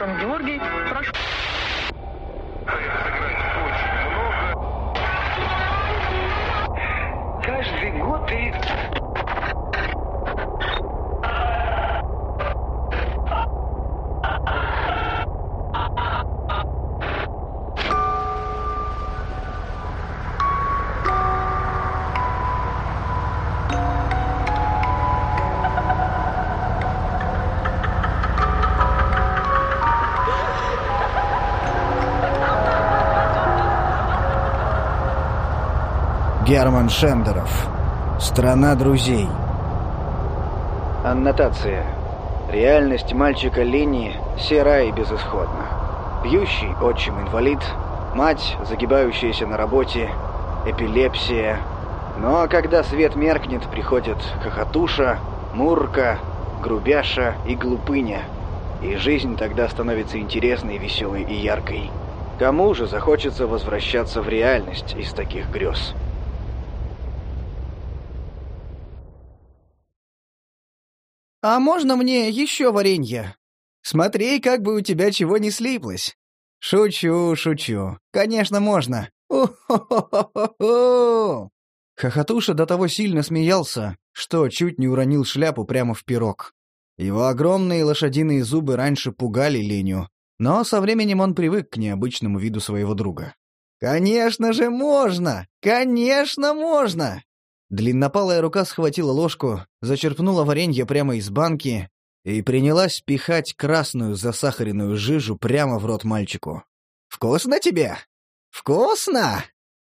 Сан Георгий. Прошу. Герман Шендеров. Страна друзей. Аннотация. Реальность мальчика Лени сера и безысходна. Пьющий отчим-инвалид, мать, загибающаяся на работе, эпилепсия. Но когда свет меркнет, приходят хохотуша, мурка, грубяша и глупыня. И жизнь тогда становится интересной, веселой и яркой. Кому же захочется возвращаться в реальность из таких грез? «А можно мне еще варенье? Смотри, как бы у тебя чего не слиплось». «Шучу, шучу. Конечно, можно. У-хо-хо-хо-хо!» Хохотуша до того сильно смеялся, что чуть не уронил шляпу прямо в пирог. Его огромные лошадиные зубы раньше пугали Леню, но со временем он привык к необычному виду своего друга. «Конечно же можно! Конечно можно!» Длиннопалая рука схватила ложку, зачерпнула варенье прямо из банки и принялась пихать красную засахаренную жижу прямо в рот мальчику. «Вкусно тебе? Вкусно!»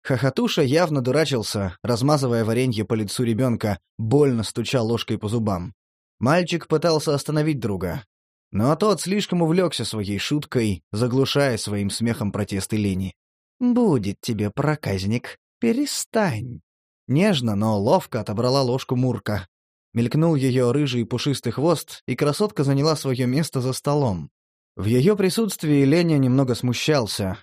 Хохотуша явно дурачился, размазывая варенье по лицу ребенка, больно стуча ложкой по зубам. Мальчик пытался остановить друга. Но тот слишком увлекся своей шуткой, заглушая своим смехом протесты лени. «Будет тебе, проказник, перестань». Нежно, но ловко отобрала ложку Мурка. Мелькнул ее рыжий пушистый хвост, и красотка заняла свое место за столом. В ее присутствии Леня немного смущался.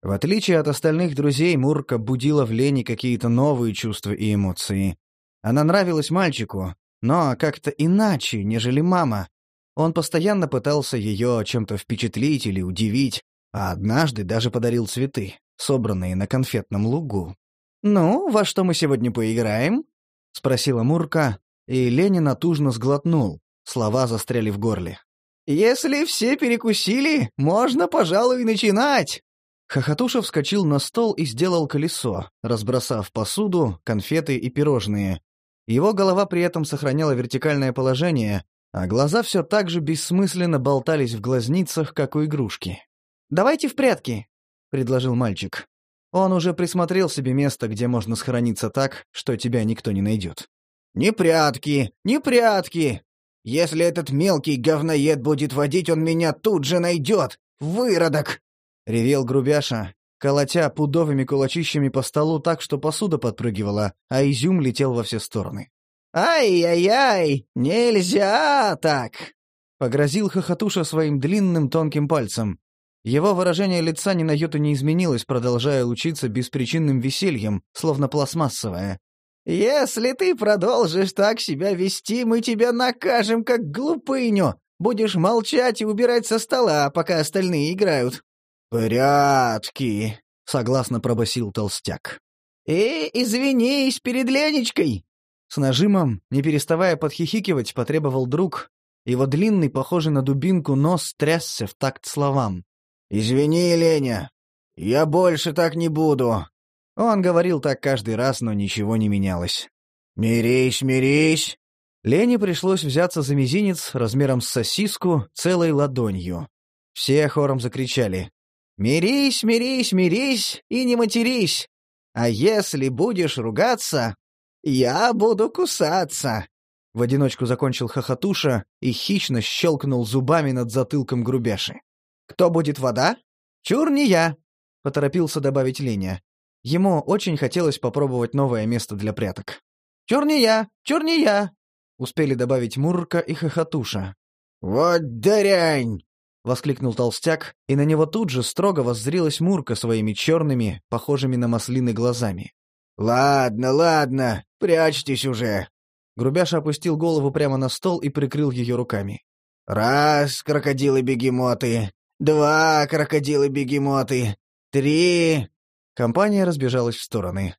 В отличие от остальных друзей, Мурка будила в Лене какие-то новые чувства и эмоции. Она нравилась мальчику, но как-то иначе, нежели мама. Он постоянно пытался ее чем-то впечатлить или удивить, а однажды даже подарил цветы, собранные на конфетном лугу. «Ну, во что мы сегодня поиграем?» — спросила Мурка, и Ленин натужно сглотнул. Слова застряли в горле. «Если все перекусили, можно, пожалуй, начинать!» Хохотуша вскочил на стол и сделал колесо, разбросав посуду, конфеты и пирожные. Его голова при этом сохраняла вертикальное положение, а глаза все так же бессмысленно болтались в глазницах, как у игрушки. «Давайте в прятки», — предложил мальчик. Он уже присмотрел себе место, где можно схорониться так, что тебя никто не найдет. «Не прятки! Не прятки! Если этот мелкий говноед будет водить, он меня тут же найдет! Выродок!» — ревел грубяша, колотя пудовыми кулачищами по столу так, что посуда подпрыгивала, а изюм летел во все стороны. «Ай-яй-яй! Нельзя так!» — погрозил хохотуша своим длинным тонким пальцем, его выражение лица ни на йоту не изменилось, продолжая лучиться беспричинным весельем, словно пластмассовое. «Если ты продолжишь так себя вести, мы тебя накажем, как глупыню. Будешь молчать и убирать со стола, пока остальные играют». «Порядки», — согласно пробасил толстяк. «И извинись перед Ленечкой!» С нажимом, не переставая подхихикивать, потребовал друг. Его длинный, похожий на дубинку, нос трясся в такт словам. «Извини, Леня, я больше так не буду». Он говорил так каждый раз, но ничего не менялось. «Мирись, мирись!» Лене пришлось взяться за мизинец размером с сосиску целой ладонью. Все хором закричали. «Мирись, мирись, мирись и не матерись! А если будешь ругаться, я буду кусаться!» В одиночку закончил хохотуша и хищно щелкнул зубами над затылком грубяши. «Кто будет вода?» «Чур не я», — поторопился добавить Леня. Ему очень хотелось попробовать новое место для пряток. «Чур не я! Чур не я!» — успели добавить Мурка и Хохотуша. «Вот дрянь!» — воскликнул толстяк, и на него тут же строго воззрилась Мурка своими черными, похожими на маслины глазами. «Ладно, ладно, прячьтесь уже!» Грубяша опустил голову прямо на стол и прикрыл ее руками. «Раз, крокодилы-бегемоты, Два крокодилы-бегемоты! Три!» Компания разбежалась в стороны.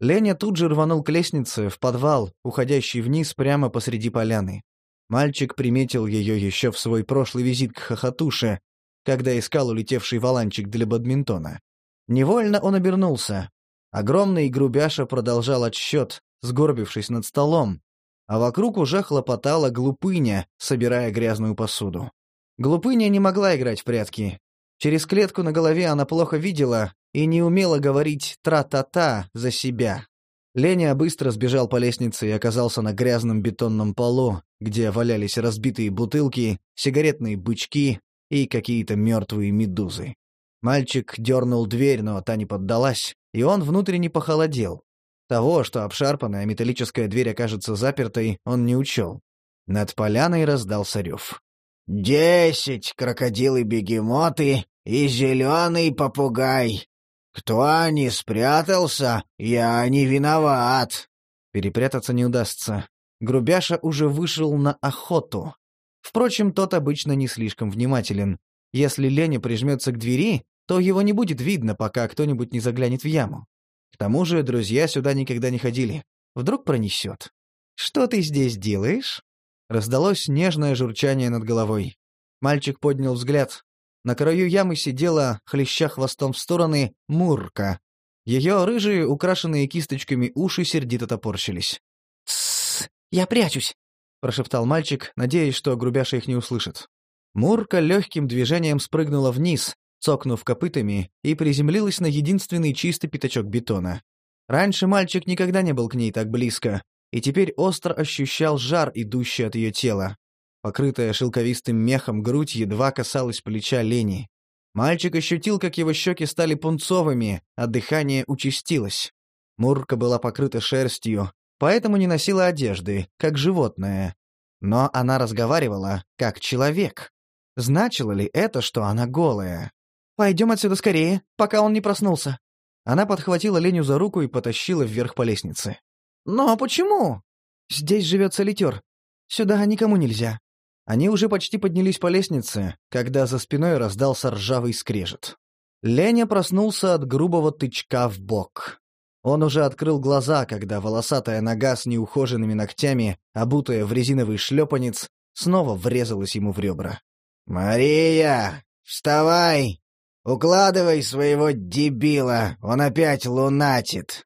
Леня тут же рванул к лестнице, в подвал, уходящий вниз прямо посреди поляны. Мальчик приметил ее еще в свой прошлый визит к Хохотуше, когда искал улетевший валанчик для бадминтона. Невольно он обернулся. Огромный грубяша продолжал отсчет, сгорбившись над столом, а вокруг уже хлопотала глупыня, собирая грязную посуду. Глупыня не могла играть в прятки. Через клетку на голове она плохо видела и не умела говорить «тра-та-та» за себя. Леня быстро сбежал по лестнице и оказался на грязном бетонном полу, где валялись разбитые бутылки, сигаретные бычки и какие-то мертвые медузы. Мальчик дернул дверь, но та не поддалась, и он внутренне похолодел. Того, что обшарпанная металлическая дверь окажется запертой, он не учел. Над поляной раздался рев. «Десять крокодилы-бегемоты и зеленый попугай. Кто не спрятался, я не виноват». Перепрятаться не удастся. Грубяша уже вышел на охоту. Впрочем, тот обычно не слишком внимателен. Если Леня прижмется к двери, то его не будет видно, пока кто-нибудь не заглянет в яму. К тому же друзья сюда никогда не ходили. Вдруг пронесет. «Что ты здесь делаешь?» Раздалось нежное журчание над головой. Мальчик поднял взгляд. На краю ямы сидела, хлеща хвостом в стороны, Мурка. Ее рыжие, украшенные кисточками уши сердито топорщились. «Тссс, я прячусь!» — прошептал мальчик, надеясь, что грубяша их не услышит. Мурка легким движением спрыгнула вниз, цокнув копытами, и приземлилась на единственный чистый пятачок бетона. Раньше мальчик никогда не был к ней так близко, и теперь остро ощущал жар, идущий от ее тела. Покрытая шелковистым мехом грудь едва касалась плеча Лени. Мальчик ощутил, как его щеки стали пунцовыми, а дыхание участилось. Мурка была покрыта шерстью, поэтому не носила одежды, как животное. Но она разговаривала, как человек. Значило ли это, что она голая? «Пойдем отсюда скорее, пока он не проснулся». Она подхватила Леню за руку и потащила вверх по лестнице. «Но почему?» «Здесь живет солитер. Сюда никому нельзя». Они уже почти поднялись по лестнице, когда за спиной раздался ржавый скрежет. Леня проснулся от грубого тычка в бок. Он уже открыл глаза, когда волосатая нога с неухоженными ногтями, обутая в резиновый шлепанец, снова врезалась ему в ребра. «Мария, вставай!» «Укладывай своего дебила, он опять лунатит!»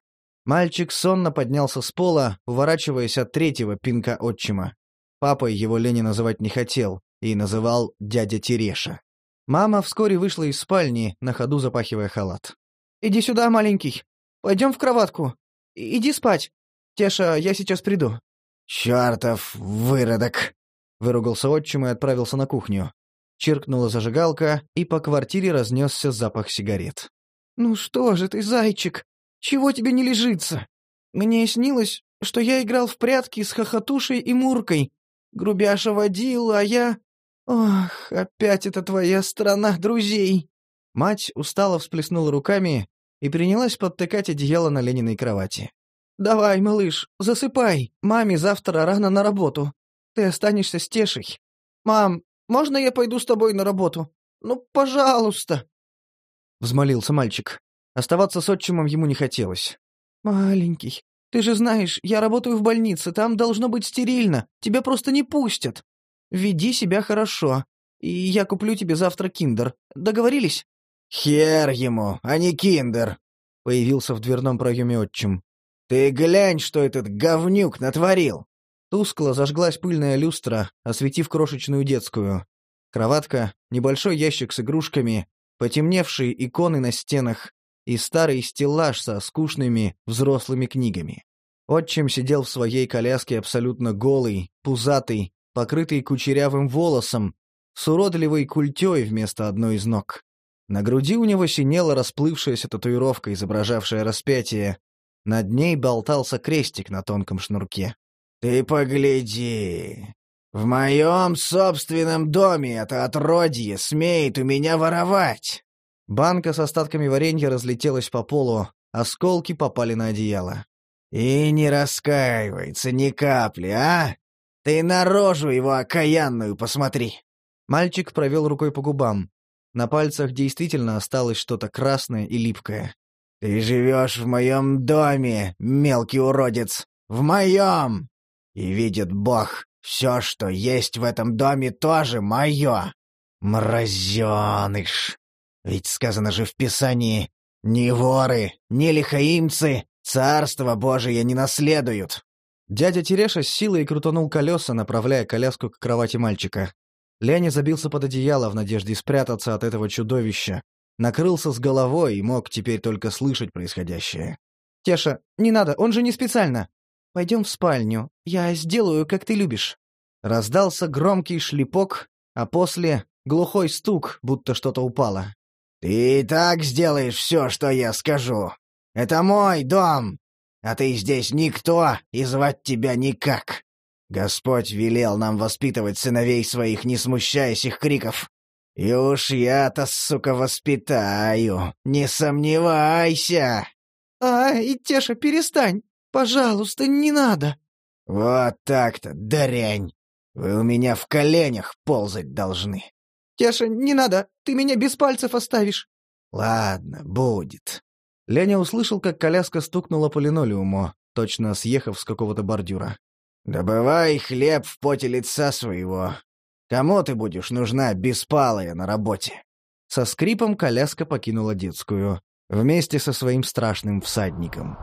Мальчик сонно поднялся с пола, уворачиваясь от третьего пинка отчима. Папой его Леня называть не хотел и называл дядя Тереша. Мама вскоре вышла из спальни, на ходу запахивая халат. «Иди сюда, маленький. Пойдем в кроватку. Иди спать. Теша, я сейчас приду». «Чертов выродок!» — выругался отчим и отправился на кухню. Чиркнула зажигалка, и по квартире разнесся запах сигарет. «Ну что же ты, зайчик, чего тебе не лежится? Мне снилось, что я играл в прятки с хохотушей и Муркой. Грубяша водил, а я... Ох, опять это твоя страна друзей!» Мать устало всплеснула руками и принялась подтыкать одеяло на Лениной кровати. «Давай, малыш, засыпай. Маме завтра рано на работу. Ты останешься с Тешей. Мам, можно я пойду с тобой на работу? Ну, пожалуйста!» Взмолился мальчик. Оставаться с отчимом ему не хотелось. «Маленький, ты же знаешь, я работаю в больнице, там должно быть стерильно, тебя просто не пустят. Веди себя хорошо, и я куплю тебе завтра киндер. Договорились?» «Хер ему, а не киндер!» — появился в дверном проеме отчим. «Ты глянь, что этот говнюк натворил!» Тускло зажглась пыльная люстра, осветив крошечную детскую. Кроватка, небольшой ящик с игрушками, потемневшие иконы на стенах и старый стеллаж со скучными взрослыми книгами. Отчим сидел в своей коляске абсолютно голый, пузатый, покрытый кучерявым волосом, с уродливой культей вместо одной из ног. На груди у него синела расплывшаяся татуировка, изображавшая распятие. Над ней болтался крестик на тонком шнурке. «Ты погляди! В моем собственном доме это отродье смеет у меня воровать!» Банка с остатками варенья разлетелась по полу, осколки попали на одеяло. «И не раскаивается ни капли, а? Ты на рожу его окаянную посмотри!» Мальчик провел рукой по губам. На пальцах действительно осталось что-то красное и липкое. «Ты живешь в моем доме, мелкий уродец! В моем! И видит Бог, все, что есть в этом доме, тоже мое! Мразеныш! Ведь сказано же в Писании, ни воры, ни лихаимцы царство Божие не наследуют!» Дядя Тереша с силой крутанул колеса, направляя коляску к кровати мальчика. Леня забился под одеяло в надежде спрятаться от этого чудовища. Накрылся с головой и мог теперь только слышать происходящее. «Теша, не надо, он же не специально. Пойдем в спальню, я сделаю, как ты любишь». Раздался громкий шлепок, а после — глухой стук, будто что-то упало. «Ты и так сделаешь все, что я скажу. Это мой дом, а ты здесь никто, и звать тебя никак. Господь велел нам воспитывать сыновей своих, не смущаясь их криков. И уж я-то, сука, воспитаю, не сомневайся!» «Ай, Теша, перестань! Пожалуйста, не надо!» «Вот так-то, дрянь! Вы у меня в коленях ползать должны!» «Теша, не надо! Ты меня без пальцев оставишь!» «Ладно, будет!» Леня услышал, как коляска стукнула по линолеуму, точно съехав с какого-то бордюра. «Добывай хлеб в поте лица своего. Кому ты будешь нужна беспалая на работе?» Со скрипом коляска покинула детскую, вместе со своим страшным всадником.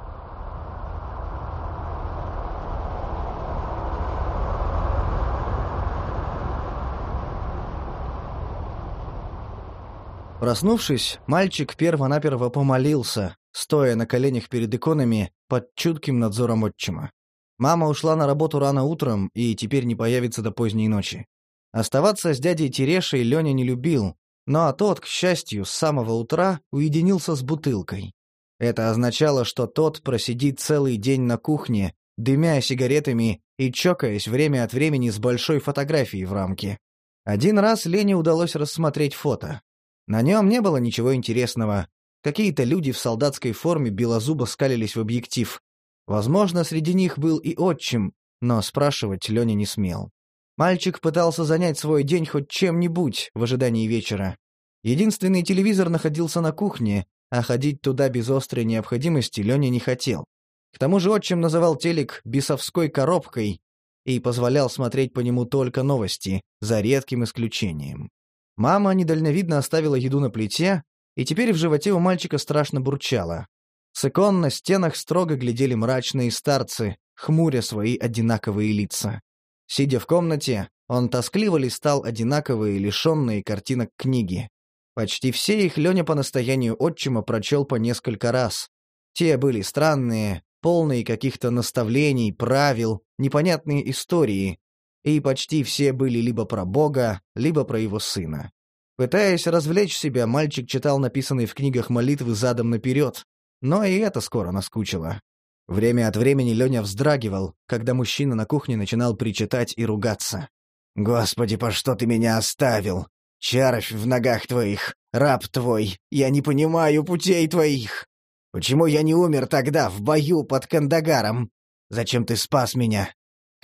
Проснувшись, мальчик перво-наперво помолился, стоя на коленях перед иконами под чутким надзором отчима. Мама ушла на работу рано утром и теперь не появится до поздней ночи. Оставаться с дядей Терешей Леня не любил, но тот, к счастью, с самого утра уединился с бутылкой. Это означало, что тот просидит целый день на кухне, дымя сигаретами и чокаясь время от времени с большой фотографией в рамке. Один раз Лене удалось рассмотреть фото. На нем не было ничего интересного. Какие-то люди в солдатской форме белозубо скалились в объектив. Возможно, среди них был и отчим, но спрашивать Леня не смел. Мальчик пытался занять свой день хоть чем-нибудь в ожидании вечера. Единственный телевизор находился на кухне, а ходить туда без острой необходимости Леня не хотел. К тому же отчим называл телек «бесовской коробкой» и позволял смотреть по нему только новости, за редким исключением. Мама недальновидно оставила еду на плите, и теперь в животе у мальчика страшно бурчало. С икон на стенах строго глядели мрачные старцы, хмуря свои одинаковые лица. Сидя в комнате, он тоскливо листал одинаковые, лишенные картинок книги. Почти все их Леня по настоянию отчима прочел по несколько раз. Те были странные, полные каких-то наставлений, правил, непонятные истории, и почти все были либо про Бога, либо про его сына. Пытаясь развлечь себя, мальчик читал написанные в книгах молитвы задом наперед, но и это скоро наскучило. Время от времени Леня вздрагивал, когда мужчина на кухне начинал причитать и ругаться. «Господи, по что ты меня оставил? Чаров в ногах твоих, раб твой, я не понимаю путей твоих. Почему я не умер тогда, в бою под Кандагаром? Зачем ты спас меня?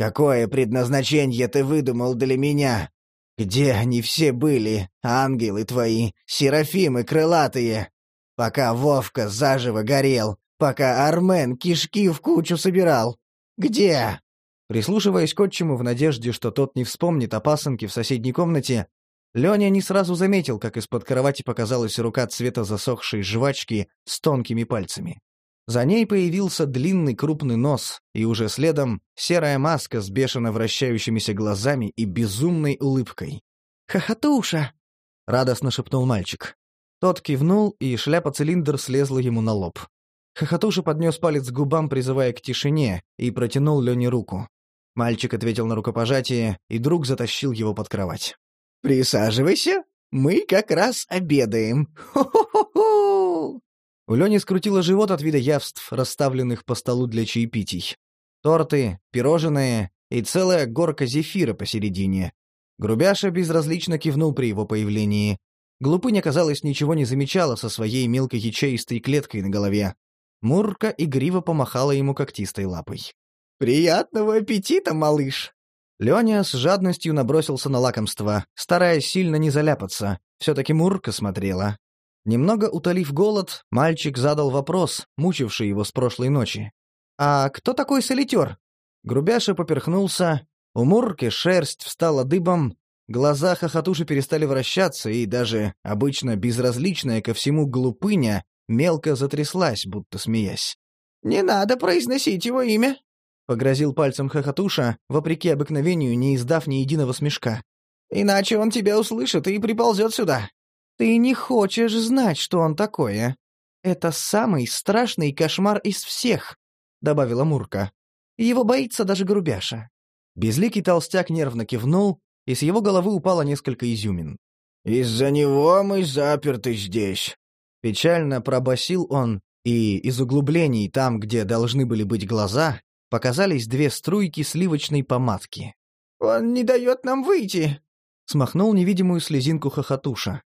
Какое предназначение ты выдумал для меня? Где они все были, ангелы твои, серафимы крылатые? Пока Вовка заживо горел, пока Армен кишки в кучу собирал. Где?» Прислушиваясь к отчиму в надежде, что тот не вспомнит о пасынке в соседней комнате, Леня не сразу заметил, как из-под кровати показалась рука цвета засохшей жвачки с тонкими пальцами. За ней появился длинный крупный нос, и уже следом серая маска с бешено вращающимися глазами и безумной улыбкой. «Хохотуша!» — радостно шепнул мальчик. Тот кивнул, и шляпа-цилиндр слезла ему на лоб. Хохотуша поднес палец к губам, призывая к тишине, и протянул Лене руку. Мальчик ответил на рукопожатие, и друг затащил его под кровать. «Присаживайся, мы как раз обедаем. Хо-хо-хо-хо!» У Лени скрутило живот от вида явств, расставленных по столу для чаепитий. Торты, пирожные и целая горка зефира посередине. Грубяша безразлично кивнул при его появлении, Глупыня, казалось, ничего не замечала со своей мелкой ячеистой клеткой на голове. Мурка игриво помахала ему когтистой лапой. «Приятного аппетита, малыш!» Леня с жадностью набросился на лакомство, стараясь сильно не заляпаться. Все-таки Мурка смотрела. Немного утолив голод, мальчик задал вопрос, мучивший его с прошлой ночи. «А кто такой солитер?» Грубяша поперхнулся, у Мурки шерсть встала дыбом, глаза хохотуши перестали вращаться, и даже обычно безразличная ко всему глупыня мелко затряслась, будто смеясь. «Не надо произносить его имя», — погрозил пальцем хохотуша, вопреки обыкновению, не издав ни единого смешка. «Иначе он тебя услышит и приползет сюда». «Ты не хочешь знать, что он такое. Это самый страшный кошмар из всех», — добавила Мурка. «Его боится даже грубяша». Безликий толстяк нервно кивнул, и с его головы упало несколько изюмин. «Из-за него мы заперты здесь», — печально пробасил он, и из углублений там, где должны были быть глаза, показались две струйки сливочной помадки. «Он не дает нам выйти!» — смахнул невидимую слезинку хохотуша.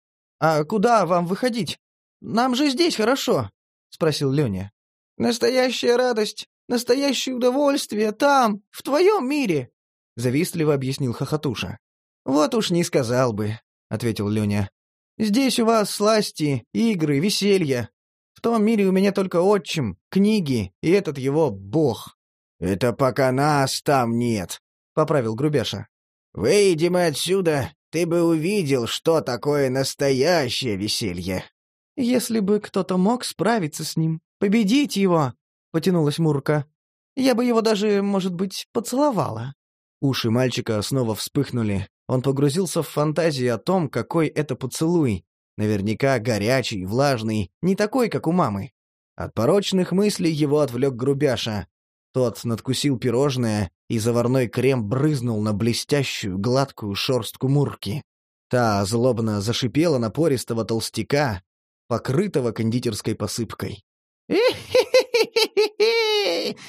«А куда вам выходить? Нам же здесь хорошо!» — спросил Леня. «Настоящая радость, настоящее удовольствие там, в твоем мире!» — завистливо объяснил хохотуша. «Вот уж не сказал бы», — ответил Леня. «Здесь у вас сласти, игры, веселье, том мире у меня только отчим, книги и этот его бог». «Это пока нас там нет», — поправил Грубяша. «Выйдем отсюда, ты бы увидел, что такое настоящее веселье». «Если бы кто-то мог справиться с ним, победить его», — потянулась Мурка, — «я бы его даже, может быть, поцеловала». Уши мальчика снова вспыхнули. Он погрузился в фантазии о том, какой это поцелуй, Наверняка горячий, влажный, не такой, как у мамы. От порочных мыслей его отвлек грубяша. Тот надкусил пирожное, и заварной крем брызнул на блестящую, гладкую шорстку мурки. Та злобно зашипела на пористого толстяка, покрытого кондитерской посыпкой.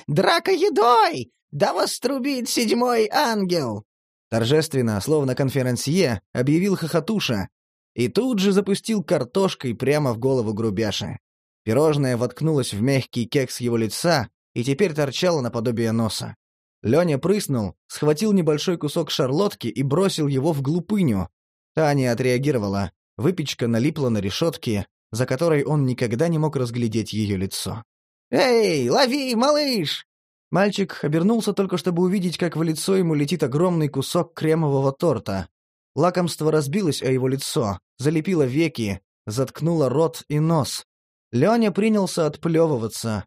Драка едой! Да вас трубит седьмой ангел!» Торжественно, словно конферансье, объявил хохотуша, и тут же запустил картошкой прямо в голову грубяши. Пирожное воткнулось в мягкий кекс его лица и теперь торчало наподобие носа. Леня прыснул, схватил небольшой кусок шарлотки и бросил его в глупыню. Та не отреагировала. Выпечка налипла на решетке, за которой он никогда не мог разглядеть ее лицо. «Эй, лови, малыш!» Мальчик обернулся только, чтобы увидеть, как в лицо ему летит огромный кусок кремового торта. Лакомство разбилось о его лицо, залепило веки, заткнуло рот и нос. Леня принялся отплевываться,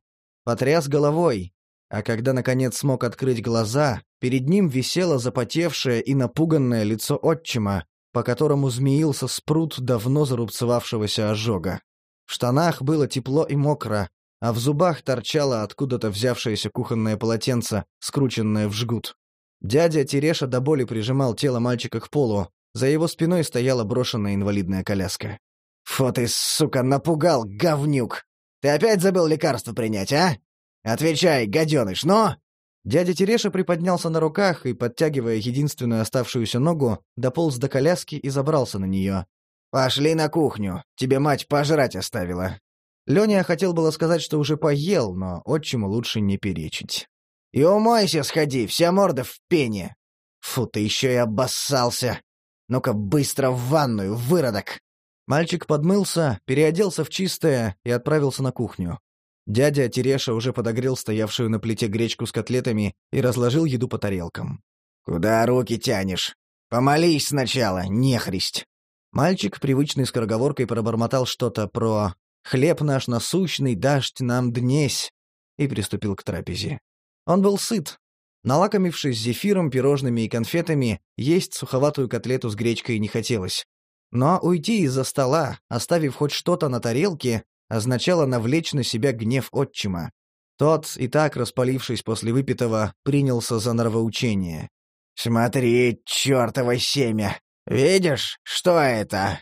потряс головой, а когда, наконец, смог открыть глаза, перед ним висело запотевшее и напуганное лицо отчима, по которому змеился спрут давно зарубцевавшегося ожога. В штанах было тепло и мокро, а в зубах торчало откуда-то взявшееся кухонное полотенце, скрученное в жгут. Дядя Тереша до боли прижимал тело мальчика к полу, за его спиной стояла брошенная инвалидная коляска. «Фу ты, сука, напугал, говнюк! Ты опять забыл лекарство принять, а? Отвечай, гаденыш, но...» Дядя Тереша приподнялся на руках и, подтягивая единственную оставшуюся ногу, дополз до коляски и забрался на нее. «Пошли на кухню, тебе мать пожрать оставила». Леня хотел было сказать, что уже поел, но отчиму лучше не перечить. «И умойся, сходи, вся морда в пене!» «Фу, ты еще и обоссался!» Ну-ка быстро в ванную, выродок!» Мальчик подмылся, переоделся в чистое и отправился на кухню. Дядя Тереша уже подогрел стоявшую на плите гречку с котлетами и разложил еду по тарелкам. «Куда руки тянешь? Помолись сначала, нехристь!» Мальчик привычной скороговоркой пробормотал что-то про «хлеб наш насущный, дождь нам днесь» и приступил к трапезе. Он был сыт, Налакомившись зефиром, пирожными и конфетами, есть суховатую котлету с гречкой не хотелось. Но уйти из-за стола, оставив хоть что-то на тарелке, означало навлечь на себя гнев отчима. Тот, и так распалившись после выпитого, принялся за нравоучение. «Смотри, чертово семя! Видишь, что это?»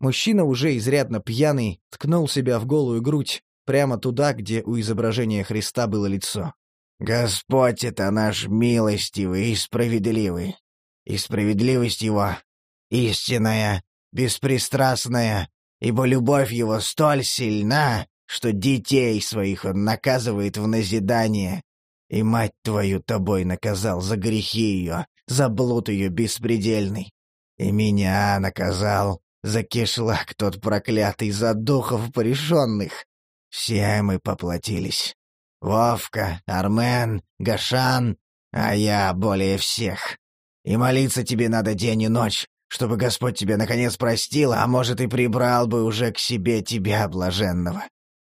Мужчина, уже изрядно пьяный, ткнул себя в голую грудь, прямо туда, где у изображения Христа было лицо. Господь это наш милостивый и справедливый. И справедливость его истинная, беспристрастная, ибо любовь его столь сильна, что детей своих он наказывает в назидание. И мать твою тобой наказал за грехи ее, за блуд ее беспредельный. И меня наказал За кишлак тот проклятый, за духов порешенных. Все мы поплатились. Вовка, Армен, Гашан, а я более всех. И молиться тебе надо день и ночь, чтобы Господь тебя наконец простил, а может и прибрал бы уже к себе тебя, блаженного.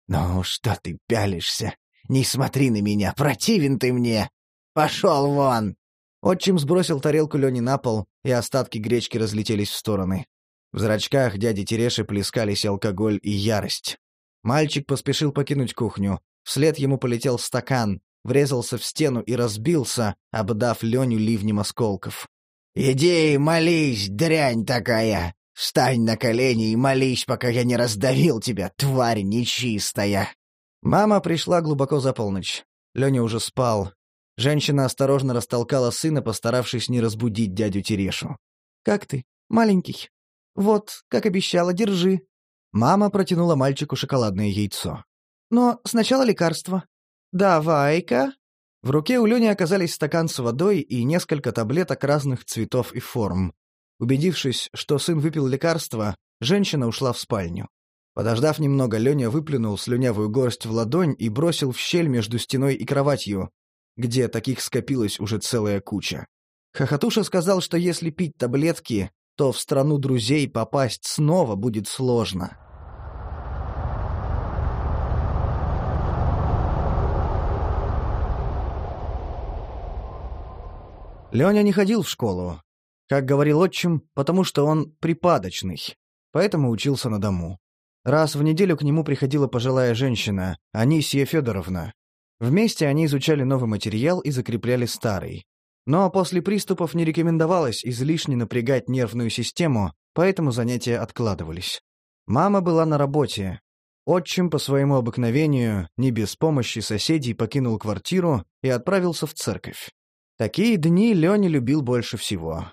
Ну, что ты пялишься? Не смотри на меня, противен ты мне! Пошел вон!» Отчим сбросил тарелку Лени на пол, и остатки гречки разлетелись в стороны. В зрачках дяди Тереши плескались алкоголь и ярость. Мальчик поспешил покинуть кухню. Вслед ему полетел стакан, врезался в стену и разбился, обдав Леню ливнем осколков. «Иди молись, дрянь такая! Встань на колени и молись, пока я не раздавил тебя, тварь нечистая!» Мама пришла глубоко за полночь. Леня уже спал. Женщина осторожно растолкала сына, постаравшись не разбудить дядю Терешу. «Как ты, маленький? Вот, как обещала, держи». Мама протянула мальчику шоколадное яйцо. «Но сначала лекарство. Давай-ка». В руке у Лёни оказались стакан с водой и несколько таблеток разных цветов и форм. Убедившись, что сын выпил лекарство, женщина ушла в спальню. Подождав немного, Лёня выплюнул слюнявую горсть в ладонь и бросил в щель между стеной и кроватью, где таких скопилась уже целая куча. Хохотуша сказал, что если пить таблетки, то в страну друзей попасть снова будет сложно. Леня не ходил в школу. Как говорил отчим, потому что он припадочный, поэтому учился на дому. Раз в неделю к нему приходила пожилая женщина, Анисия Федоровна. Вместе они изучали новый материал и закрепляли старый. Но после приступов не рекомендовалось излишне напрягать нервную систему, поэтому занятия откладывались. Мама была на работе. Отчим по своему обыкновению, не без помощи соседей, покинул квартиру и отправился в церковь. Такие дни Леня любил больше всего.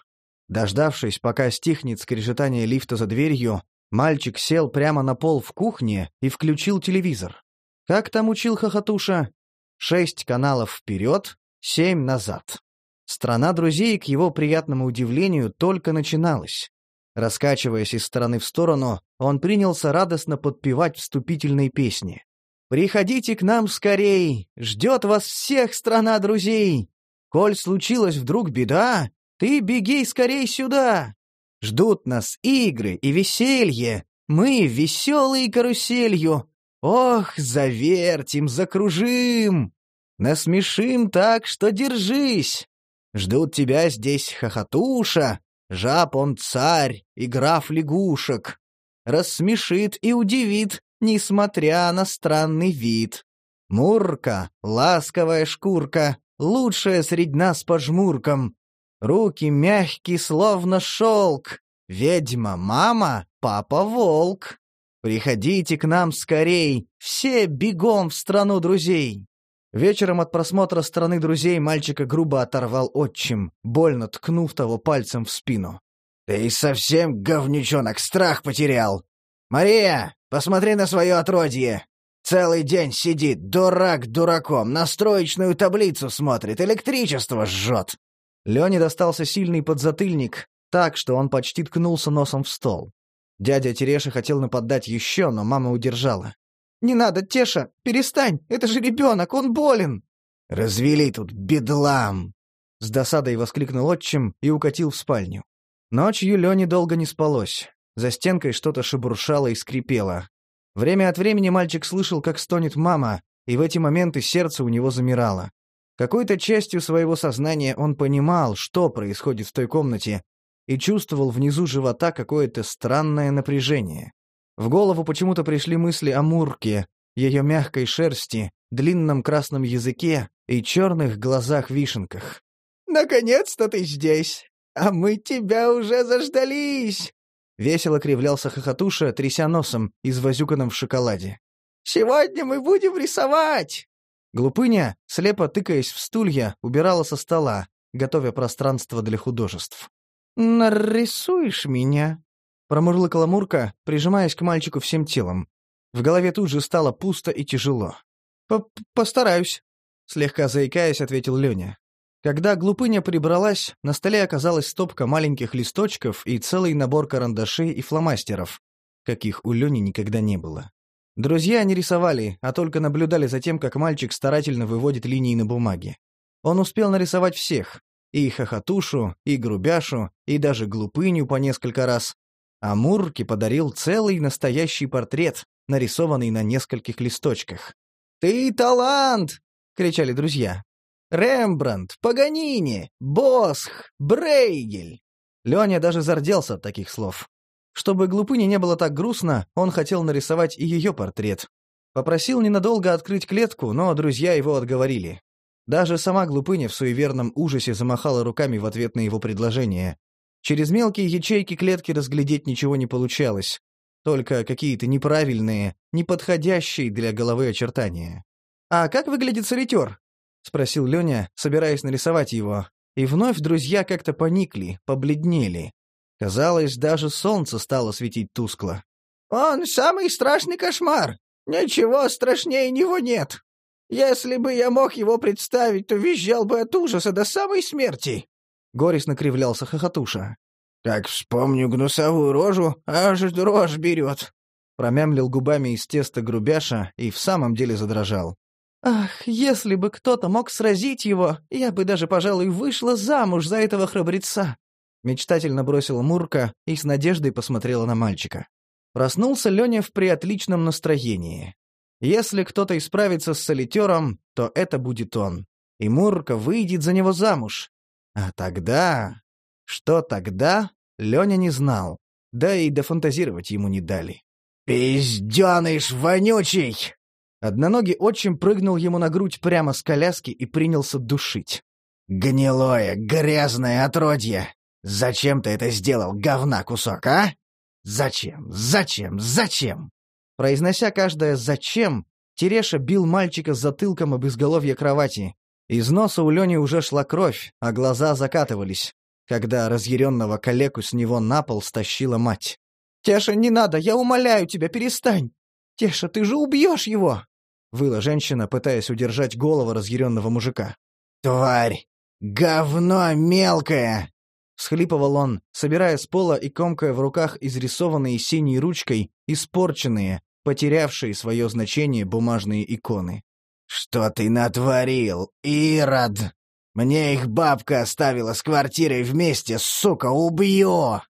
Дождавшись, пока стихнет скрежетание лифта за дверью, мальчик сел прямо на пол в кухне и включил телевизор. Как там учил Хохотуша? Шесть каналов вперед, семь назад. Страна друзей, к его приятному удивлению, только начиналась. Раскачиваясь из стороны в сторону, он принялся радостно подпевать вступительные песни. «Приходите к нам скорей! Ждет вас всех страна друзей! Коль случилась вдруг беда, ты беги скорей сюда. Ждут нас игры и веселье. Мы веселые каруселью. Ох, завертим, закружим. Насмешим так, что держись. Ждут тебя здесь хохотуша, жаб он царь и граф лягушек. Рассмешит и удивит, несмотря на странный вид. Мурка, ласковая шкурка, лучшая среди нас по жмуркам. Руки мягкие, словно шелк. Ведьма, мама, папа волк. Приходите к нам скорей, все бегом в страну друзей. Вечером от просмотра «Страны друзей» мальчика грубо оторвал отчим, больно ткнув того пальцем в спину. «Ты совсем, говнючонок, страх потерял! Мария, посмотри на свое отродье! Целый день сидит, дурак дураком, на строечную таблицу смотрит, электричество жжет. Лене достался сильный подзатыльник, так, что он почти ткнулся носом в стол. Дядя Тереша хотел нападать еще, но мама удержала. «Не надо, Теша, перестань, это же ребенок, он болен!» «Развели тут бедлам!» С досадой воскликнул отчим и укатил в спальню. Ночью Лене долго не спалось. За стенкой что-то шебуршало и скрипело. Время от времени мальчик слышал, как стонет мама, и в эти моменты сердце у него замирало. Какой-то частью своего сознания он понимал, что происходит в той комнате, и чувствовал внизу живота какое-то странное напряжение. В голову почему-то пришли мысли о Мурке, ее мягкой шерсти, длинном красном языке и черных глазах-вишенках. «Наконец-то ты здесь! А мы тебя уже заждались!» Весело кривлялся хохотуша, тряся носом, извозюканным в шоколаде. «Сегодня мы будем рисовать!» Глупыня, слепо тыкаясь в стулья, убирала со стола, готовя пространство для художеств. «Нарисуешь меня?» Промурлыкала Мурка, прижимаясь к мальчику всем телом. В голове тут же стало пусто и тяжело. «Постараюсь», — слегка заикаясь, ответил Леня. Когда глупыня прибралась, на столе оказалась стопка маленьких листочков и целый набор карандашей и фломастеров, каких у Лёни никогда не было. Друзья не рисовали, а только наблюдали за тем, как мальчик старательно выводит линии на бумаге. Он успел нарисовать всех — и хохотушу, и грубяшу, и даже глупыню по несколько раз. А Мурке подарил целый настоящий портрет, нарисованный на нескольких листочках. «Ты талант!» — кричали друзья. Рембрандт, Паганини, Босх, Брейгель. Леня даже зарделся от таких слов. Чтобы глупыне не было так грустно, он хотел нарисовать и ее портрет. Попросил ненадолго открыть клетку, но друзья его отговорили. Даже сама глупыня в суеверном ужасе замахала руками в ответ на его предложение. Через мелкие ячейки клетки разглядеть ничего не получалось. Только какие-то неправильные, неподходящие для головы очертания. «А как выглядит солитер?» — спросил Леня, собираясь нарисовать его. И вновь друзья как-то поникли, побледнели. Казалось, даже солнце стало светить тускло. «Он самый страшный кошмар. Ничего страшнее него нет. Если бы я мог его представить, то визжал бы от ужаса до самой смерти». Горестно кривлялся хохотуша. «Как вспомню гнусовую рожу, аж дрожь берет». Промямлил губами из теста грубяша и в самом деле задрожал. Ах, если бы кто-то мог сразить его, я бы даже, пожалуй, вышла замуж за этого храбреца. Мечтательно бросила Мурка и с надеждой посмотрела на мальчика. Проснулся Леня в приотличном настроении. Если кто-то исправится с солитером, то это будет он. И Мурка выйдет за него замуж. А тогда... Что тогда, Леня не знал. Да и дофантазировать ему не дали. «Пизденыш вонючий!» Одноногий отчим прыгнул ему на грудь прямо с коляски и принялся душить. «Гнилое, грязное отродье! Зачем ты это сделал, говна кусок, а? Зачем? Зачем? Зачем?» Произнося каждое «зачем», Тереша бил мальчика затылком об изголовье кровати. Из носа у Лени уже шла кровь, а глаза закатывались, когда разъяренного калеку с него на пол стащила мать. «Теша, не надо, я умоляю тебя, перестань! Теша, ты же убьешь его!» Выла женщина, пытаясь удержать голову разъяренного мужика. «Тварь! Говно мелкое!» Схлипывал он, собирая с пола и комкая в руках изрисованные синей ручкой, испорченные, потерявшие свое значение бумажные иконы. «Что ты натворил, Ирод? Мне их бабка оставила с квартирой вместе, сука, убью!»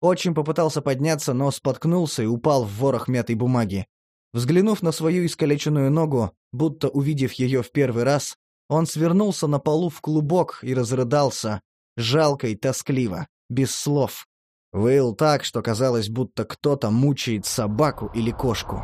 Очень попытался подняться, но споткнулся и упал в ворох мятой бумаги. Взглянув на свою искалеченную ногу, будто увидев ее в первый раз, он свернулся на полу в клубок и разрыдался, жалко и тоскливо, без слов. Выл так, что казалось, будто кто-то мучает собаку или кошку.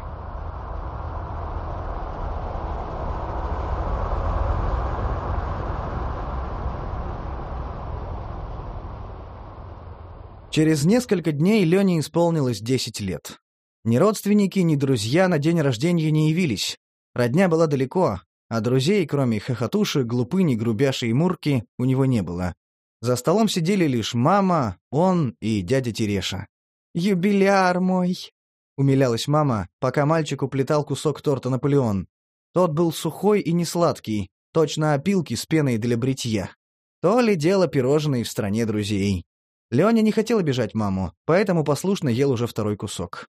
Через несколько дней Лене исполнилось десять лет. Ни родственники, ни друзья на день рождения не явились. Родня была далеко, а друзей, кроме хохотуши, глупыни, грубяши и мурки, у него не было. За столом сидели лишь мама, он и дядя Тереша. «Юбиляр мой!» — умилялась мама, пока мальчик уплетал кусок торта «Наполеон». Тот был сухой и несладкий, точно опилки с пеной для бритья. То ли дело пирожные в стране друзей. Леня не хотел обижать маму, поэтому послушно ел уже второй кусок.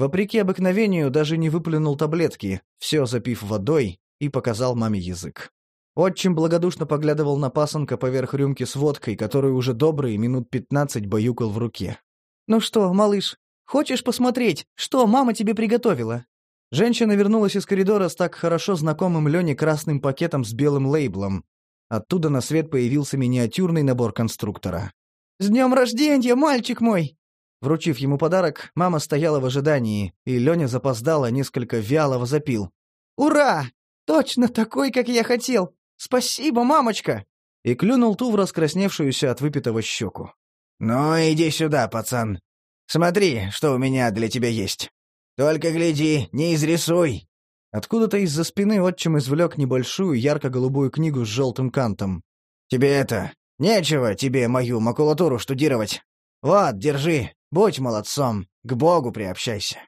Вопреки обыкновению даже не выплюнул таблетки, все запив водой, и показал маме язык. Отчим благодушно поглядывал на пасынка поверх рюмки с водкой, которую уже добрые минут пятнадцать баюкал в руке. «Ну что, малыш, хочешь посмотреть, что мама тебе приготовила?» Женщина вернулась из коридора с так хорошо знакомым Лене красным пакетом с белым лейблом. Оттуда на свет появился миниатюрный набор конструктора. «С днем рождения, мальчик мой!» Вручив ему подарок, мама стояла в ожидании, и Леня запоздало несколько вяло возопил. «Ура! Точно такой, как я хотел! Спасибо, мамочка!» И клюнул ту в раскрасневшуюся от выпитого щеку. «Ну, иди сюда, пацан. Смотри, что у меня для тебя есть. Только гляди, не изрисуй!» Откуда-то из-за спины отчим извлек небольшую ярко-голубую книгу с желтым кантом. «Тебе это... Нечего тебе мою макулатуру штудировать. Вот, держи, Будь молодцом, к Богу приобщайся».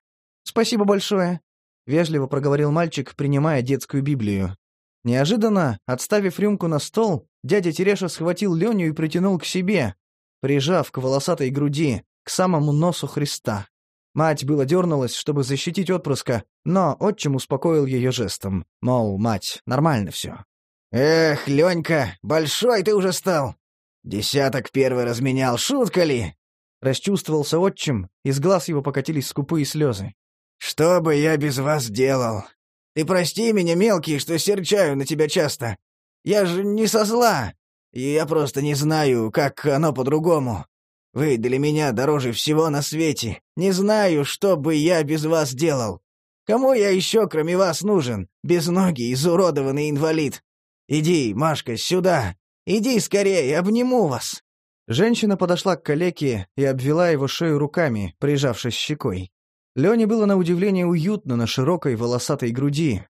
«Спасибо большое», — вежливо проговорил мальчик, принимая детскую Библию. Неожиданно, отставив рюмку на стол, дядя Тереша схватил Леню и притянул к себе, прижав к волосатой груди, к самому носу Христа. Мать было дернулась, чтобы защитить отпрыска, но отчим успокоил ее жестом, мол, мать, нормально все. «Эх, Ленька, большой ты уже стал! Десяток первый разменял, шутка ли?» Расчувствовался отчим, из глаз его покатились скупые слезы. «Что бы я без вас делал? Ты прости меня, мелкий, что серчаю на тебя часто. Я же не со зла. Я просто не знаю, как оно по-другому. Вы для меня дороже всего на свете. Не знаю, что бы я без вас делал. Кому я еще, кроме вас, нужен? Без ноги, изуродованный инвалид. Иди, Машка, сюда. Иди скорее, обниму вас». Женщина подошла к калеке и обвела его шею руками, прижавшись щекой. Лене было на удивление уютно на широкой волосатой груди,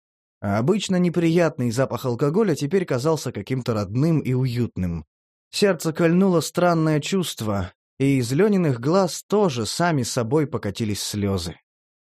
а обычно неприятный запах алкоголя теперь казался каким-то родным и уютным. Сердце кольнуло странное чувство, и из Лениных глаз тоже сами собой покатились слезы.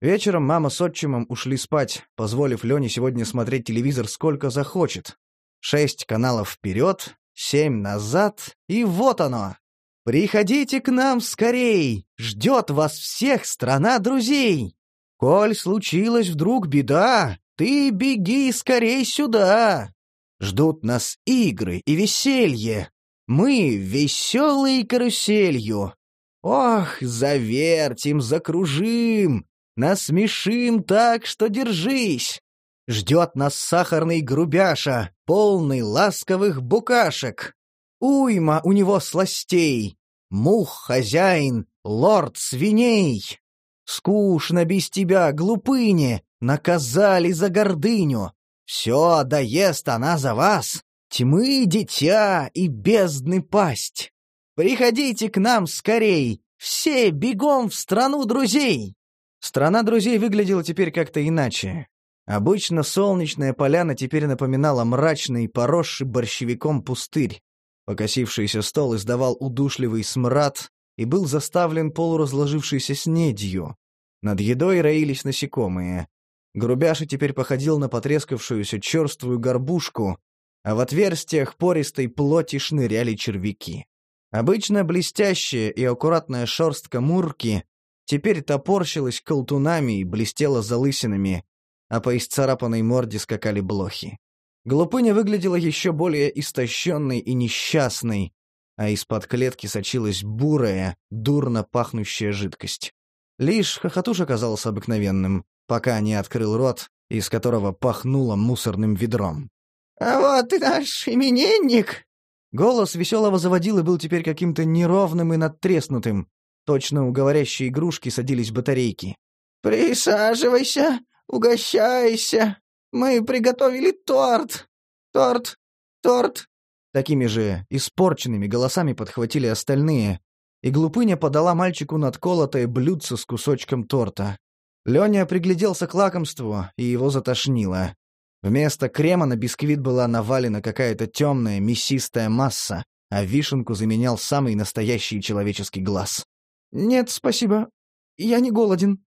Вечером мама с отчимом ушли спать, позволив Лене сегодня смотреть телевизор сколько захочет. Шесть каналов вперед, семь назад, и вот оно. Приходите к нам скорей, ждет вас всех страна друзей. Коль случилась вдруг беда, ты беги скорей сюда. Ждут нас игры и веселье, мы веселой каруселью. Ох, завертим, закружим, насмешим так, что держись. Ждет нас сахарный грубяша, полный ласковых букашек. Уйма у него сластей, мух хозяин, лорд свиней. Скучно без тебя, глупыне, наказали за гордыню. Все доест она за вас, Тьмы дитя и бездны пасть. Приходите к нам скорей, все бегом в страну друзей!» Страна друзей выглядела теперь как-то иначе. Обычно солнечная поляна теперь напоминала мрачный, поросший борщевиком пустырь. Покосившийся стол издавал удушливый смрад и был заставлен полуразложившейся снедью. Над едой роились насекомые. Грубяша теперь походил на потрескавшуюся черствую горбушку, а в отверстиях пористой плоти шныряли червяки. Обычно блестящая и аккуратная шерстка мурки теперь топорщилась колтунами и блестела залысинами, а по исцарапанной морде скакали блохи. Глупыня выглядела еще более истощенной и несчастной, а из-под клетки сочилась бурая, дурно пахнущая жидкость. Лишь хохотуш оказался обыкновенным, пока не открыл рот, из которого пахнуло мусорным ведром. «А вот и наш именинник!» Голос веселого заводилы был теперь каким-то неровным и надтреснутым. Точно у говорящей игрушки садились батарейки. «Присаживайся, угощайся. Мы приготовили торт. Торт, торт». Такими же испорченными голосами подхватили остальные, и глупыня подала мальчику надколотое блюдце с кусочком торта. Леня пригляделся к лакомству, и его затошнило. Вместо крема на бисквит была навалена какая-то темная, мясистая масса, а вишенку заменял самый настоящий человеческий глаз. «Нет, спасибо. Я не голоден».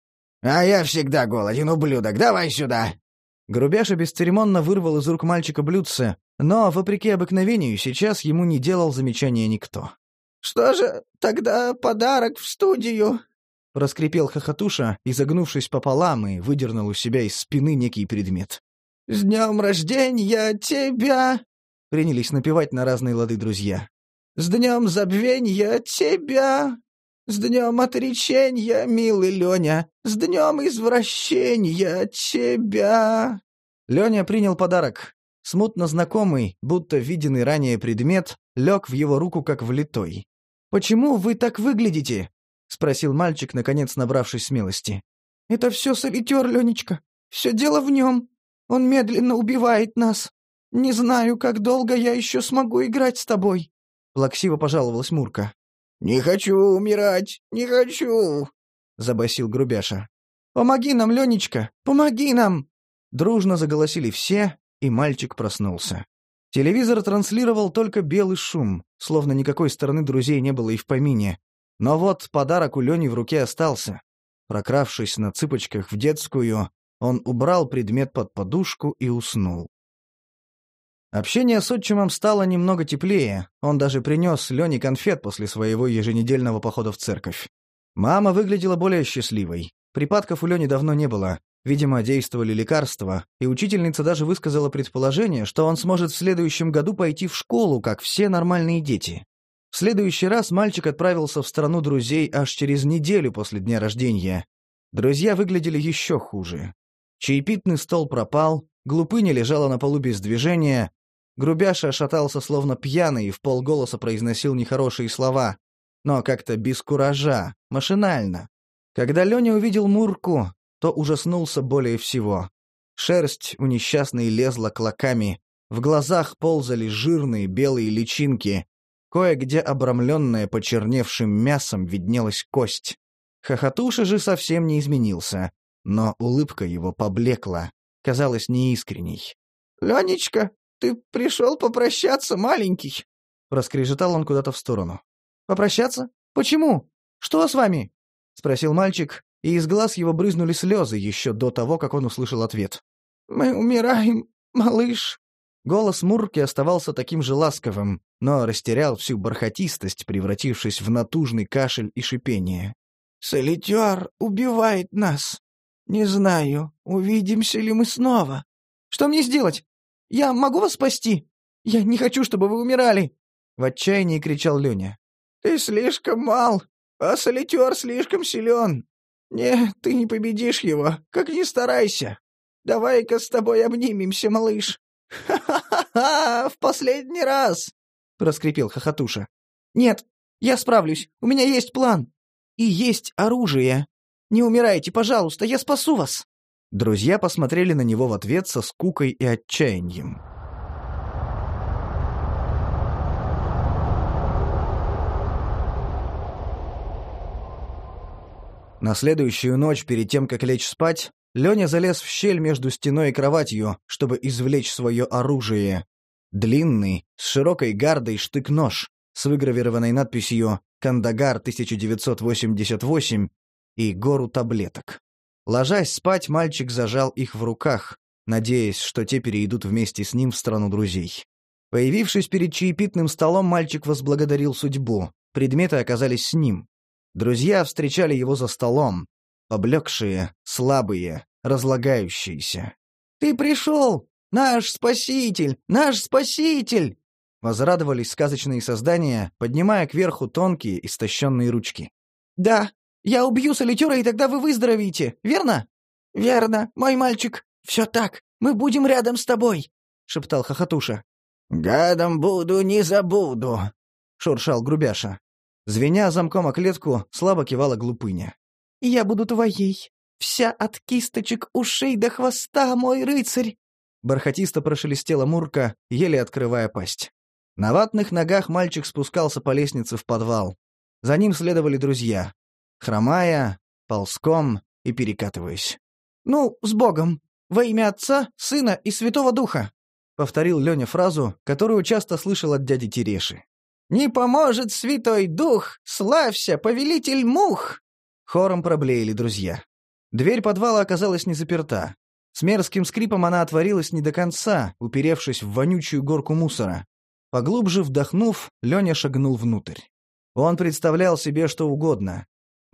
«А я всегда голоден, ублюдок. Давай сюда!» Грубяша бесцеремонно вырвал из рук мальчика блюдце, но, вопреки обыкновению, сейчас ему не делал замечания никто. «Что же тогда подарок в студию?» Проскрипел хохотуша, изогнувшись пополам, и выдернул у себя из спины некий предмет. «С днем рождения тебя!» — принялись напевать на разные лады друзья. «С днем забвенья тебя! С днем отречения, милый Леня! С днем извращения тебя!» Леня принял подарок. Смутно знакомый, будто виденный ранее предмет, лег в его руку как влитой. «Почему вы так выглядите?» — спросил мальчик, наконец набравшись смелости. «Это все солитер, Ленечка. Все дело в нем», он медленно убивает нас. Не знаю, как долго я еще смогу играть с тобой». Плаксиво пожаловалась Мурка. «Не хочу умирать, не хочу!» — забасил Грубяша. «Помоги нам, Ленечка, помоги нам!» Дружно заголосили все, и мальчик проснулся. Телевизор транслировал только белый шум, словно никакой стороны друзей не было и в помине. Но вот подарок у Лени в руке остался. Прокравшись на цыпочках в детскую, он убрал предмет под подушку и уснул. Общение с отчимом стало немного теплее, он даже принес Лене конфет после своего еженедельного похода в церковь. Мама выглядела более счастливой. Припадков у Лени давно не было, видимо, действовали лекарства, и учительница даже высказала предположение, что он сможет в следующем году пойти в школу, как все нормальные дети. В следующий раз мальчик отправился в страну друзей аж через неделю после дня рождения. Друзья выглядели еще хуже. Чаепитный стол пропал, глупыня лежала на полу без движения, Грубяша шатался словно пьяный и в полголоса произносил нехорошие слова, но как-то без куража, машинально. Когда Леня увидел Мурку, то ужаснулся более всего. Шерсть у несчастной лезла клоками, в глазах ползали жирные белые личинки, кое-где обрамленная почерневшим мясом виднелась кость. Хохотуша же совсем не изменился, но улыбка его поблекла, казалась неискренней. «Ленечка, ты пришел попрощаться, маленький?» Проскрежетал он куда-то в сторону. «Попрощаться? Почему? Что с вами?» — спросил мальчик, и из глаз его брызнули слезы еще до того, как он услышал ответ. «Мы умираем, малыш!» Голос Мурки оставался таким же ласковым, но растерял всю бархатистость, превратившись в натужный кашель и шипение. «Солитер убивает нас. Не знаю, увидимся ли мы снова. Что мне сделать? Я могу вас спасти? Я не хочу, чтобы вы умирали!» В отчаянии кричал Леня. «Ты слишком мал, а солитер слишком силен. Не, ты не победишь его, как ни старайся. Давай-ка с тобой обнимемся, малыш. Ха-ха-ха! В последний раз!» — проскрипел Хохотуша. «Нет, я справлюсь, у меня есть план. И есть оружие. Не умирайте, пожалуйста, я спасу вас!» Друзья посмотрели на него в ответ со скукой и отчаянием. На следующую ночь, перед тем, как лечь спать, Леня залез в щель между стеной и кроватью, чтобы извлечь свое оружие. Длинный, с широкой гардой штык-нож, с выгравированной надписью «Кандагар 1988» и гору таблеток. Ложась спать, мальчик зажал их в руках, надеясь, что те перейдут вместе с ним в страну друзей. Появившись перед чаепитным столом, мальчик возблагодарил судьбу. Предметы оказались с ним. Друзья встречали его за столом. Поблекшие, слабые, разлагающиеся. «Ты пришел! Наш спаситель! Наш спаситель!» Возрадовались сказочные создания, поднимая кверху тонкие, истощенные ручки. «Да, я убью солитера, и тогда вы выздоровеете, верно?» «Верно, мой мальчик. Все так. Мы будем рядом с тобой», — шептал Хохотуша. «Гадом буду, не забуду», — шуршал Грубяша. Звеня замком о клетку, слабо кивала глупыня. «Я буду твоей. Вся от кисточек ушей до хвоста, мой рыцарь!» Бархатисто прошелестела Мурка, еле открывая пасть. На ватных ногах мальчик спускался по лестнице в подвал. За ним следовали друзья хромая, ползком и перекатываясь. «Ну, с Богом! Во имя Отца, Сына и Святого Духа!» — повторил Леня фразу, которую часто слышал от дяди Тереши. «Не поможет Святой Дух! Славься, повелитель мух!» Хором проблеяли друзья. Дверь подвала оказалась не заперта. С мерзким скрипом она отворилась не до конца, уперевшись в вонючую горку мусора. Поглубже вдохнув, Леня шагнул внутрь. Он представлял себе что угодно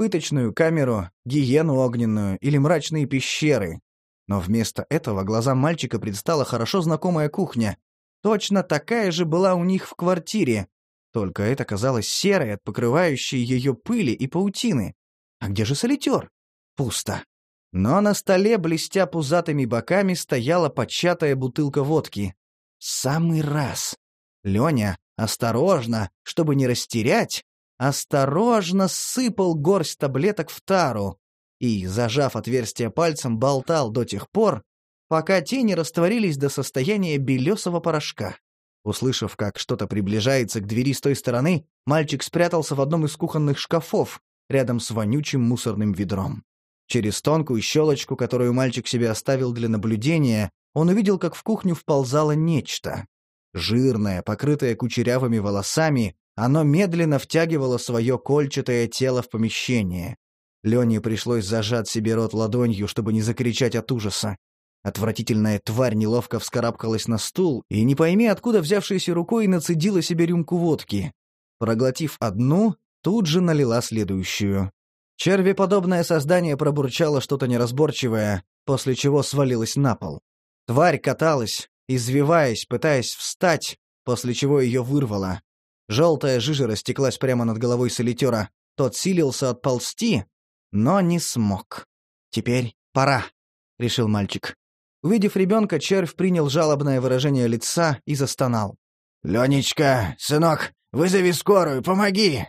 пыточную камеру, гиену огненную или мрачные пещеры. Но вместо этого глазам мальчика предстала хорошо знакомая кухня. Точно такая же была у них в квартире, только это казалось серой от покрывающей ее пыли и паутины. А где же солитер? Пусто. Но на столе, блестя пузатыми боками, стояла початая бутылка водки. Самый раз. Леня, осторожно, чтобы не растерять, осторожно сыпал горсть таблеток в тару и, зажав отверстие пальцем, болтал до тех пор, пока тени растворились до состояния белесого порошка. Услышав, как что-то приближается к двери с той стороны, мальчик спрятался в одном из кухонных шкафов, рядом с вонючим мусорным ведром. Через тонкую щелочку, которую мальчик себе оставил для наблюдения, он увидел, как в кухню вползало нечто. Жирное, покрытое кучерявыми волосами, оно медленно втягивало свое кольчатое тело в помещение. Лене пришлось зажать себе рот ладонью, чтобы не закричать от ужаса. Отвратительная тварь неловко вскарабкалась на стул и, не пойми откуда взявшейся рукой, нацедила себе рюмку водки. Проглотив одну, тут же налила следующую. Червеподобное создание пробурчало что-то неразборчивое, после чего свалилось на пол. Тварь каталась, извиваясь, пытаясь встать, после чего ее вырвало. Желтая жижа растеклась прямо над головой солитера. Тот силился отползти, но не смог. «Теперь пора», — решил мальчик. Увидев ребенка, червь принял жалобное выражение лица и застонал. «Ленечка, сынок, вызови скорую, помоги!»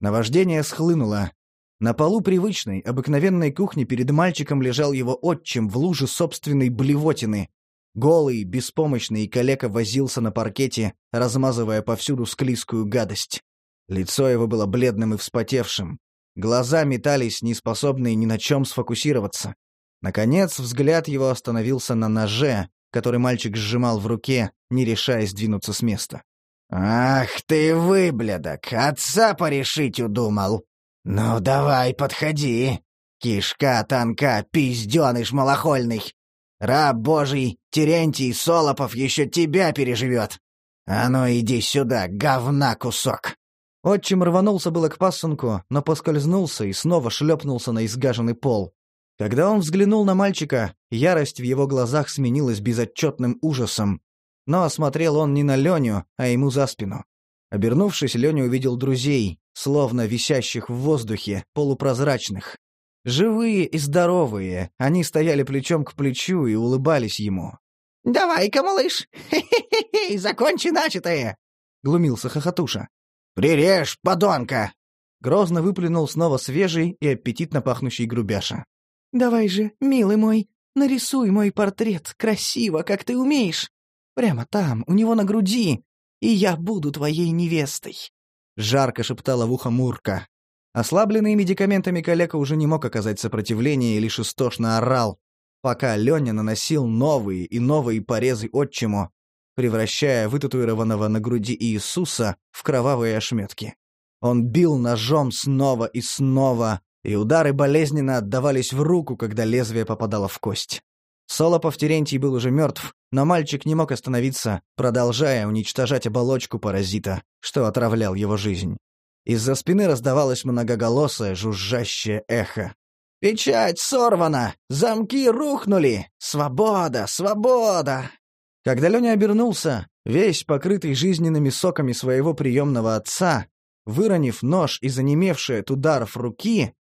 Наваждение схлынуло. На полу привычной, обыкновенной кухни перед мальчиком лежал его отчим в луже собственной блевотины. Голый, беспомощный калека возился на паркете, размазывая повсюду склизкую гадость. Лицо его было бледным и вспотевшим. Глаза метались, неспособные ни на чем сфокусироваться. Наконец, взгляд его остановился на ноже, который мальчик сжимал в руке, не решаясь двинуться с места. «Ах ты, выблядок! Отца порешить удумал! Ну, давай, подходи! Кишка тонка, пизденыш малохольный! Раб божий, Терентий Солопов еще тебя переживет! А ну иди сюда, говна кусок!» Отчим рванулся было к пасынку, но поскользнулся и снова шлепнулся на изгаженный пол. Когда он взглянул на мальчика, ярость в его глазах сменилась безотчетным ужасом. Но осмотрел он не на Леню, а ему за спину. Обернувшись, Леня увидел друзей, словно висящих в воздухе, полупрозрачных. Живые и здоровые, они стояли плечом к плечу и улыбались ему. «Давай-ка, малыш, хе-хе-хе, закончи начатое!» — глумился Хохотуша. «Прирежь, подонка!» Грозно выплюнул снова свежий и аппетитно пахнущий грубяша. Давай же, милый мой, нарисуй мой портрет красиво, как ты умеешь. Прямо там, у него на груди, и я буду твоей невестой. Жарко шептала в ухо Мурка. Ослабленный медикаментами коллега уже не мог оказать сопротивления и лишь истошно орал, пока Леня наносил новые и новые порезы отчиму, превращая вытатуированного на груди Иисуса в кровавые ошметки. Он бил ножом снова и снова, и удары болезненно отдавались в руку, когда лезвие попадало в кость. Солопов Терентий был уже мертв, но мальчик не мог остановиться, продолжая уничтожать оболочку паразита, что отравлял его жизнь. Из-за спины раздавалось многоголосое, жужжащее эхо. «Печать сорвана! Замки рухнули! Свобода! Свобода!» Когда Леня обернулся, весь покрытый жизненными соками своего приемного отца, выронив нож и занемевший от ударов руки,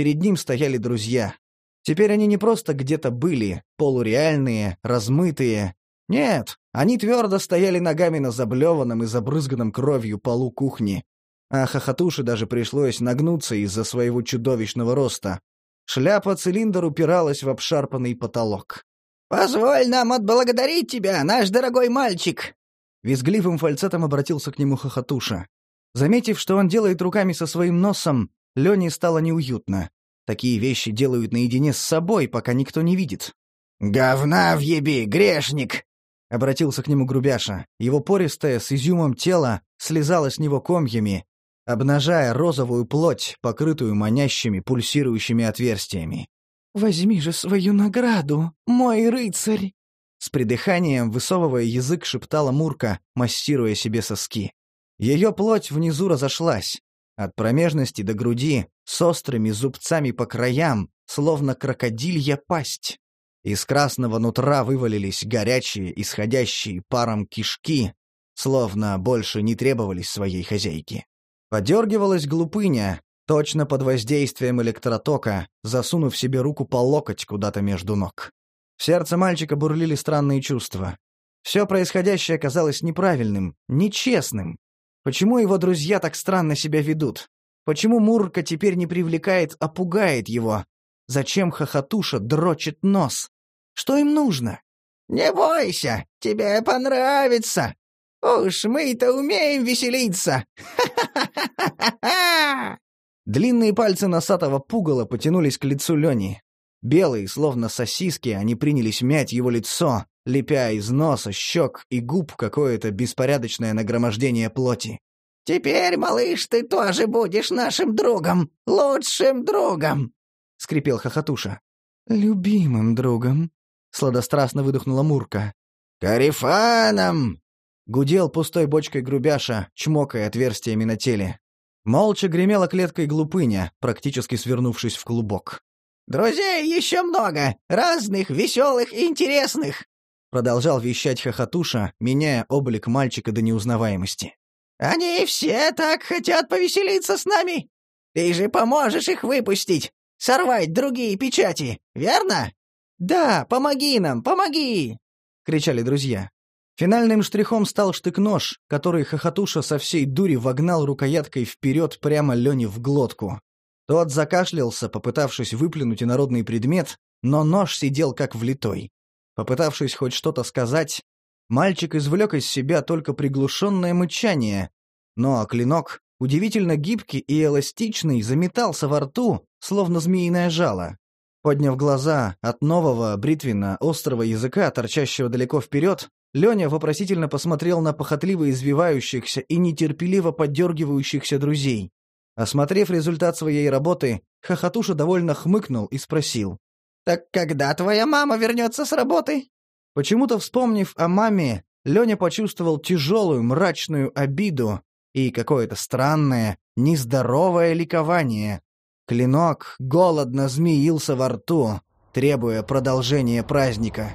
Перед ним стояли друзья. Теперь они не просто где-то были, полуреальные, размытые. Нет, они твердо стояли ногами на заблеванном и забрызганном кровью полу кухни. А хохотуши даже пришлось нагнуться из-за своего чудовищного роста. Шляпа-цилиндр упиралась в обшарпанный потолок. «Позволь нам отблагодарить тебя, наш дорогой мальчик!» Визгливым фальцетом обратился к нему хохотуша. Заметив, что он делает руками со своим носом, Лене стало неуютно. Такие вещи делают наедине с собой, пока никто не видит. «Говна въеби, грешник!» — обратился к нему Грубяша. Его пористое с изюмом тело слезало с него комьями, обнажая розовую плоть, покрытую манящими, пульсирующими отверстиями. «Возьми же свою награду, мой рыцарь!» С придыханием, высовывая язык, шептала Мурка, массируя себе соски. Ее плоть внизу разошлась, от промежности до груди, с острыми зубцами по краям, словно крокодилья пасть. Из красного нутра вывалились горячие, исходящие паром кишки, словно больше не требовались своей хозяйке. Подергивалась глупыня, точно под воздействием электротока, засунув себе руку по локоть куда-то между ног. В сердце мальчика бурлили странные чувства. Все происходящее казалось неправильным, нечестным, Почему его друзья так странно себя ведут? Почему Мурка теперь не привлекает, а пугает его? Зачем хохотуша дрочит нос? Что им нужно? «Не бойся, тебе понравится! Уж мы-то умеем веселиться! Ха-ха-ха-ха-ха!» Длинные пальцы носатого пугала потянулись к лицу Лени. Белые, словно сосиски, они принялись мять его лицо, лепя из носа, щек и губ какое-то беспорядочное нагромождение плоти. «Теперь, малыш, ты тоже будешь нашим другом, лучшим другом!» — скрипел Хохотуша. «Любимым другом», — сладострастно выдохнула Мурка. «Карифаном!» — гудел пустой бочкой грубяша, чмокая отверстиями на теле. Молча гремела клеткой глупыня, практически свернувшись в клубок. «Друзей еще много, разных, веселых и интересных!» Продолжал вещать хохотуша, меняя облик мальчика до неузнаваемости. «Они все так хотят повеселиться с нами! Ты же поможешь их выпустить, сорвать другие печати, верно?» «Да, помоги нам, помоги!» — кричали друзья. Финальным штрихом стал штык-нож, который хохотуша со всей дури вогнал рукояткой вперед прямо Лене в глотку. Тот закашлялся, попытавшись выплюнуть инородный предмет, но нож сидел как влитой. Попытавшись хоть что-то сказать, мальчик извлек из себя только приглушенное мычание, но клинок, удивительно гибкий и эластичный, заметался во рту, словно змеиное жало. Подняв глаза от нового бритвенно острого языка, торчащего далеко вперед, Леня вопросительно посмотрел на похотливо извивающихся и нетерпеливо поддергивающихся друзей. Осмотрев результат своей работы, Хохотуша довольно хмыкнул и спросил. «Так когда твоя мама вернется с работы?» Почему-то вспомнив о маме, Леня почувствовал тяжелую мрачную обиду и какое-то странное, нездоровое ликование. Клинок голодно змеился во рту, требуя продолжения праздника.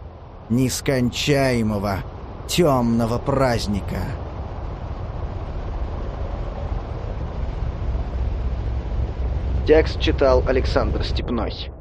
Нескончаемого, темного праздника. Текст читал Александр Степной.